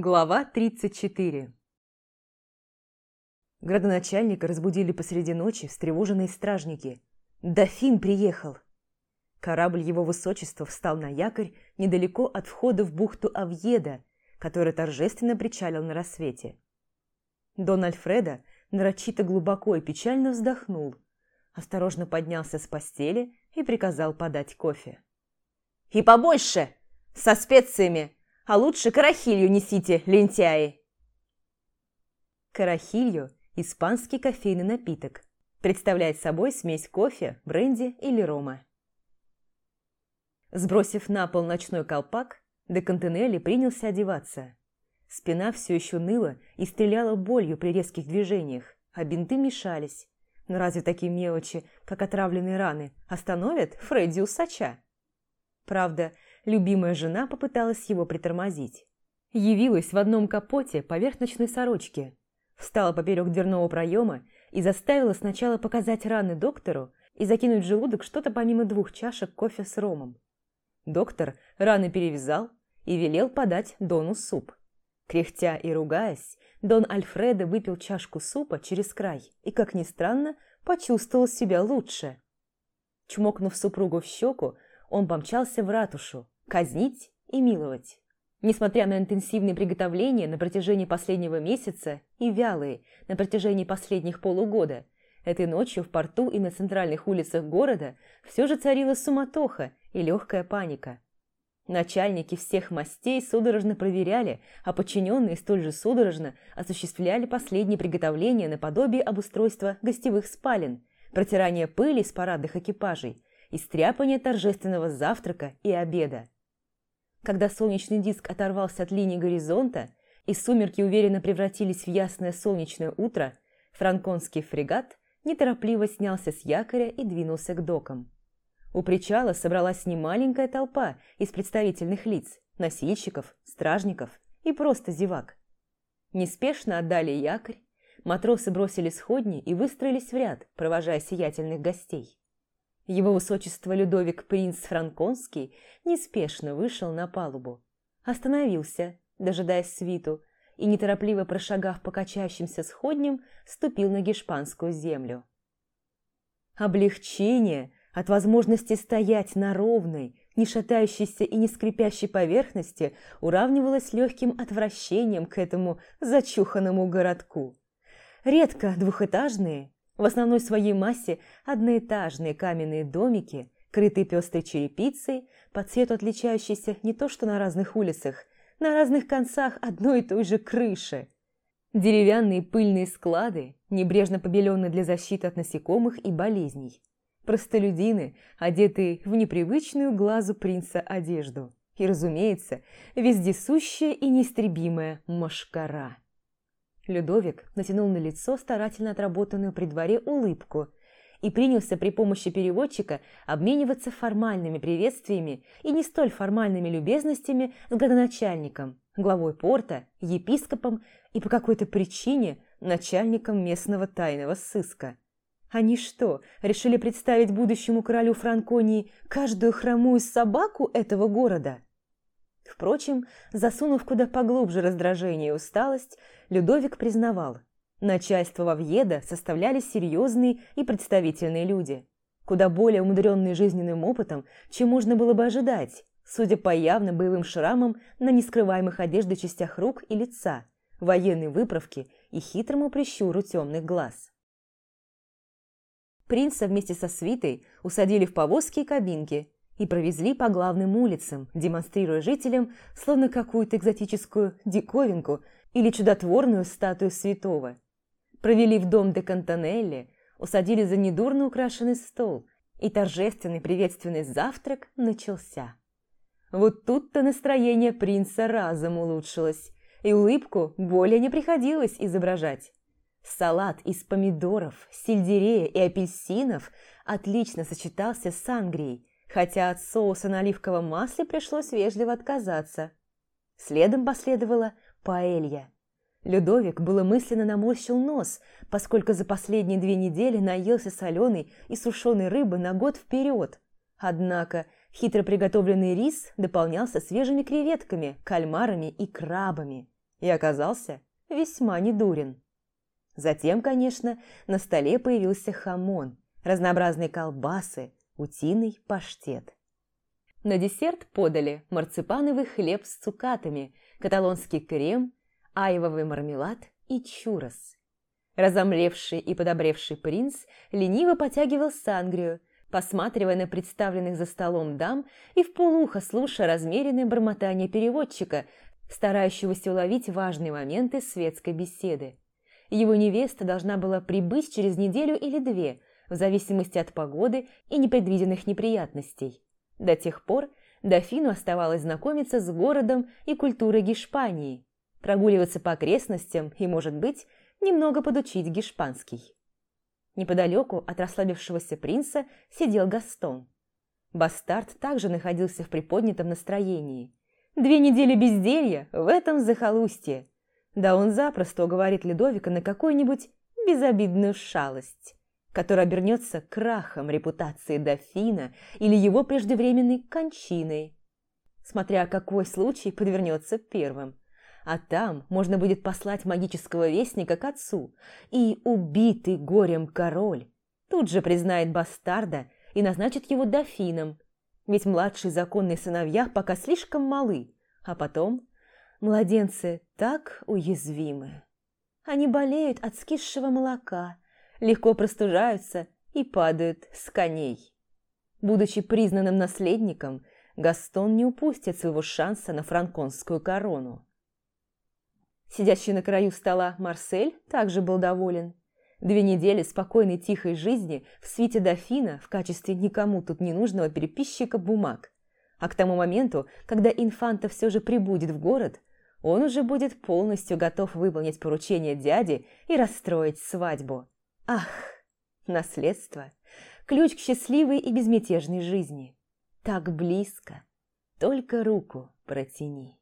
Глава 34 Градоначальника разбудили посреди ночи встревоженные стражники. «Дофин приехал!» Корабль его высочества встал на якорь недалеко от входа в бухту Авьеда, который торжественно причалил на рассвете. Дон Альфреда нарочито глубоко и печально вздохнул, осторожно поднялся с постели и приказал подать кофе. «И побольше! Со специями! А лучше карахилью несите, лентяи!» Карахилью – испанский кофейный напиток. Представляет собой смесь кофе, бренди или рома. Сбросив на пол ночной колпак, де Кантенелли принялся одеваться. Спина все еще ныла и стреляла болью при резких движениях, а бинты мешались. Но разве такие мелочи, как отравленные раны, остановят Фредди Усача? Правда, любимая жена попыталась его притормозить. Явилась в одном капоте поверх ночной сорочки, встала поперек дверного проема и заставила сначала показать раны доктору и закинуть в желудок что-то помимо двух чашек кофе с ромом. Доктор раны перевязал и велел подать Дону суп. Кряхтя и ругаясь, Дон Альфредо выпил чашку супа через край и, как ни странно, почувствовал себя лучше. Чмокнув супругу в щеку, он помчался в ратушу, казнить и миловать. Несмотря на интенсивные приготовления на протяжении последнего месяца и вялые на протяжении последних полугода, этой ночью в порту и на центральных улицах города все же царила суматоха и легкая паника. Начальники всех мастей судорожно проверяли, а подчиненные столь же судорожно осуществляли последние приготовления наподобие обустройства гостевых спален, протирания пыли с парадных экипажей и стряпания торжественного завтрака и обеда. Когда солнечный диск оторвался от линии горизонта и сумерки уверенно превратились в ясное солнечное утро, франконский фрегат неторопливо снялся с якоря и двинулся к докам. У причала собралась немаленькая толпа из представительных лиц, носильщиков, стражников и просто зевак. Неспешно отдали якорь, матросы бросили сходни и выстроились в ряд, провожая сиятельных гостей. Его высочество Людовик Принц Франконский неспешно вышел на палубу. Остановился, дожидаясь свиту, и, неторопливо прошагав по качающимся сходням, ступил на гешпанскую землю. Облегчение от возможности стоять на ровной, не шатающейся и не скрипящей поверхности уравнивалось легким отвращением к этому зачуханному городку. Редко двухэтажные, в основной своей массе одноэтажные каменные домики, крытые пестрой черепицей, по цвету отличающиеся не то что на разных улицах, на разных концах одной и той же крыши. Деревянные пыльные склады, небрежно побеленные для защиты от насекомых и болезней простолюдины, одетые в непривычную глазу принца одежду. И, разумеется, вездесущая и неистребимая машкара. Людовик натянул на лицо старательно отработанную при дворе улыбку и принялся при помощи переводчика обмениваться формальными приветствиями и не столь формальными любезностями с градоначальником, главой порта, епископом и по какой-то причине начальником местного тайного сыска. Они что, решили представить будущему королю Франконии каждую хромую собаку этого города? Впрочем, засунув куда поглубже раздражение и усталость, Людовик признавал, начальство Вавьеда составляли серьезные и представительные люди, куда более умудренные жизненным опытом, чем можно было бы ожидать, судя по явным боевым шрамам на нескрываемых одежды частях рук и лица, военной выправке и хитрому прищуру темных глаз. Принца вместе со свитой усадили в повозки и кабинки и провезли по главным улицам, демонстрируя жителям словно какую-то экзотическую диковинку или чудотворную статую святого. Провели в дом де Кантанелли, усадили за недурно украшенный стол, и торжественный приветственный завтрак начался. Вот тут-то настроение принца разом улучшилось, и улыбку более не приходилось изображать. Салат из помидоров, сельдерея и апельсинов отлично сочетался с сангрией, хотя от соуса на оливковом масле пришлось вежливо отказаться. Следом последовала паэлья. Людовик было мысленно наморщил нос, поскольку за последние две недели наелся соленой и сушеной рыбы на год вперед. Однако хитро приготовленный рис дополнялся свежими креветками, кальмарами и крабами. и оказался весьма недурен. Затем, конечно, на столе появился хамон, разнообразные колбасы, утиный паштет. На десерт подали марципановый хлеб с цукатами, каталонский крем, айвовый мармелад и чурос. Разомлевший и подобревший принц лениво потягивал сангрию, посматривая на представленных за столом дам и вполуха слушая размеренное бормотание переводчика, старающегося уловить важные моменты светской беседы. Его невеста должна была прибыть через неделю или две, в зависимости от погоды и непредвиденных неприятностей. До тех пор дофину оставалось знакомиться с городом и культурой Гешпании, прогуливаться по окрестностям и, может быть, немного подучить гешпанский. Неподалеку от расслабившегося принца сидел Гастон. Бастард также находился в приподнятом настроении. Две недели безделья в этом захолустье. Да он запросто уговорит Ледовика на какую-нибудь безобидную шалость, которая обернется крахом репутации дофина или его преждевременной кончиной, смотря какой случай подвернется первым. А там можно будет послать магического вестника к отцу, и убитый горем король тут же признает бастарда и назначит его дофином, ведь младшие законные сыновья пока слишком малы, а потом младенцы так уязвимы. Они болеют от скисшего молока, легко простужаются и падают с коней. Будучи признанным наследником, Гастон не упустит своего шанса на франконскую корону. Сидящий на краю стола Марсель также был доволен. Две недели спокойной тихой жизни в свите дофина в качестве никому тут не нужного переписчика бумаг. А к тому моменту, когда инфанта все же прибудет в город, он уже будет полностью готов выполнить поручение дяди и расстроить свадьбу. Ах, наследство! Ключ к счастливой и безмятежной жизни. Так близко. Только руку протяни.